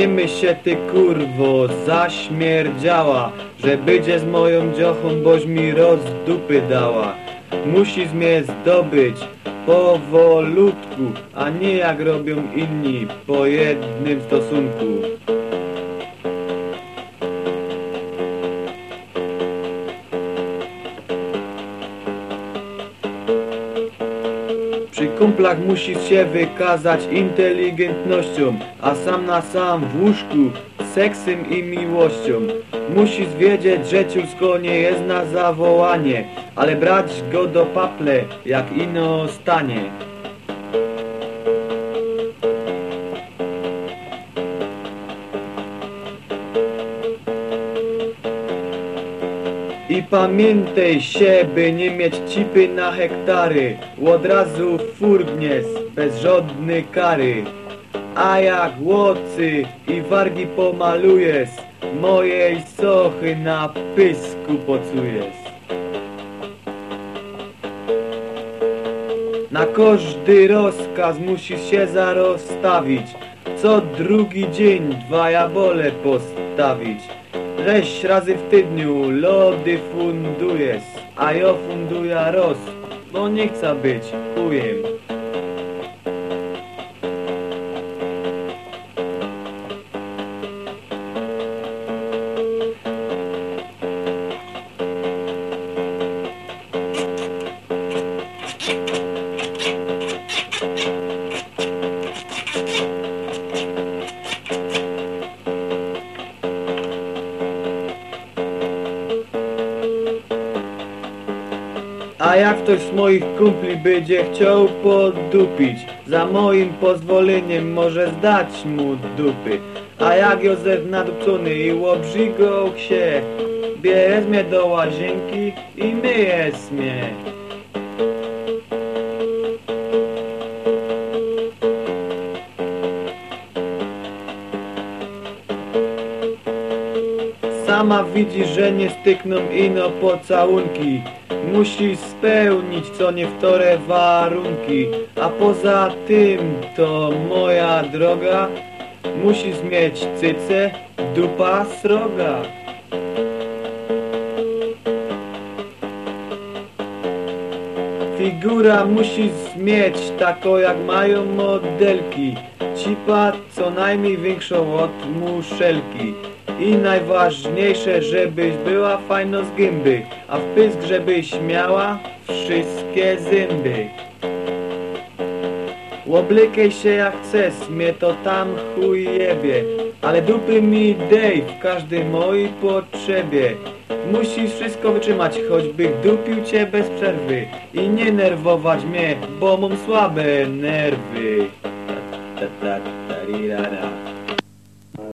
się ty kurwo zaśmierdziała, że będzie z moją dziochą, boś mi roz dupy dała. Musisz mnie zdobyć powolutku, a nie jak robią inni po jednym stosunku. Przy kumplach musisz się wykazać inteligentnością, a sam na sam w łóżku seksem i miłością. Musisz wiedzieć, że ciulsko nie jest na zawołanie, ale brać go do paple, jak ino stanie. I pamiętaj się, by nie mieć cipy na hektary. Od razu furgnies, bez żadnej kary. A jak łocy i wargi pomalujesz Mojej sochy na pysku pocujesz. Na każdy rozkaz musisz się zarozstawić Co drugi dzień dwa jabole postawić Sześć razy w tygodniu lody fundujesz A ja funduję roz Bo nie chcę być chujem A jak ktoś z moich kumpli będzie chciał podupić Za moim pozwoleniem może zdać mu dupy. A jak Józef nadupcony i łobrzygał się Bierz mnie do łazienki i myje mnie Sama widzi, że nie stykną ino pocałunki. Musi spełnić co niewtore warunki. A poza tym to moja droga. Musisz mieć cyce, dupa sroga Figura musi mieć taką jak mają modelki. Cipa co najmniej większą od muszelki. I najważniejsze, żebyś była fajno z gęby A w pysk, żebyś miała wszystkie zęby. Łoblykaj się jak chcesz, mnie to tam chuj jebie Ale dupy mi dej w każdej mojej potrzebie Musisz wszystko wytrzymać, choćby dupił cię bez przerwy I nie nerwować mnie, bo mam słabe nerwy ta, ta, ta, tarirara.